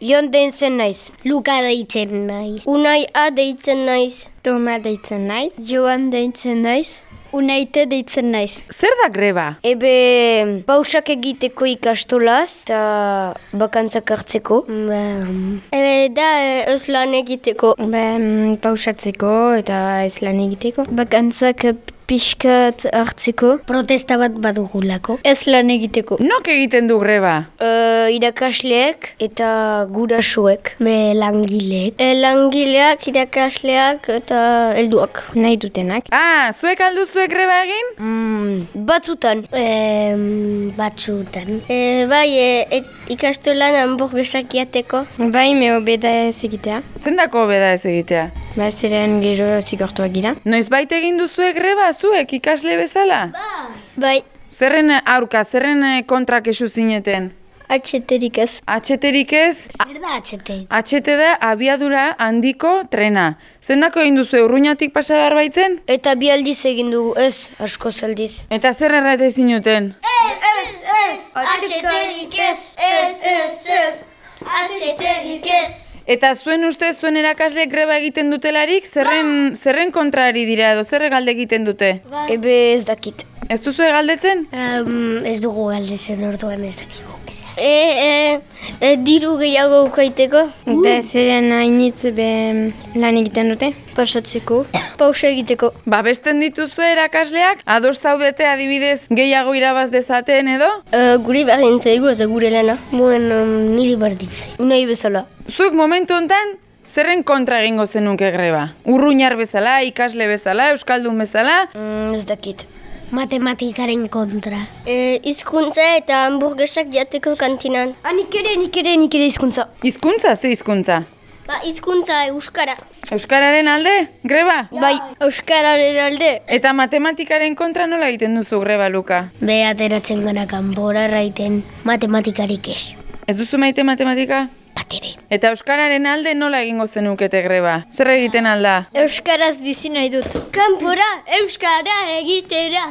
Jon deitzen naiz. Luka deitzen naiz. Unai A deitzen naiz. Toma deitzen naiz. Joan deitzen naiz. Unaite deitzen naiz. Zer da greba? Ebe pausak egiteko ikastolaz eta bakantzak hartzeko. Ba, Ebe da ez lan egiteko. ba, pausatzeko eta ez lan egiteko. Bakantzak pixkat hartzeko. Protesta bat badugulako. Ez lan egiteko. Nok egiten du greba? Uh, irakasleek eta gurasoek. Be langileek. E, langileak, irakasleak eta helduak. Nahi dutenak. Ah, zuek alduzuek greba egin? Mm, batzutan. Em, batzutan. E, bai, e, et, ikastolan hamburguesak jateko. Bai, me hobeda ez egitea. Zendako beda ez egitea? Ba, ziren gero zigortuak gira. Noiz baita egin duzuek greba, zuek ikasle bezala? Bai, Zerren aurka, zerren eh, kontra kesu zineten? atxeterik ez. Atxeterik ez, Zer da atxete? atxete da abiadura handiko trena. Zendako egin duzu urruñatik pasa behar baitzen? Eta bi aldiz egin dugu, ez, asko aldiz. Eta zer errate zinuten? Atxeterik ez, ez, ez, ez, atxeterik ez. Eta zuen uste zuen erakasle greba egiten dutelarik, zerren, zerren kontrari dira edo zer galde egiten dute? Ebe ez dakit. Ez duzu galdetzen? Um, ez dugu galdezen orduan ez dakiko. E, e, e, diru gehiago ukaiteko, Be, ziren hainitz be lan egiten dute. pasatzeko, pausa egiteko. Babesten dituzu erakasleak? Ados zaudete adibidez gehiago irabaz dezaten edo? E, guri berdin zaigu ez gure lana. Buen, um, niri berditze. Unai bezala. Zuk momentu hontan zerren kontra egingo zenuke greba? Urruñar bezala, ikasle bezala, euskaldun bezala? Mm, ez dakit. Matematikaren kontra. E, izkuntza eta hamburguesak jateko kantinan. Ah, nik ere, nik ere, nik ere izkuntza. Hizkuntza, ze hizkuntza? Ba, izkuntza euskara. Euskararen alde? Greba? Bai, euskararen alde. Eta matematikaren kontra nola egiten duzu greba, Luka? Be, ateratzen gana kanbora raiten matematikarik ez. Ez duzu maite matematika? Bat ere. Eta euskararen alde nola egingo zenukete greba? Zer egiten alda? Euskaraz bizi nahi dut. Kanpora euskara egitera.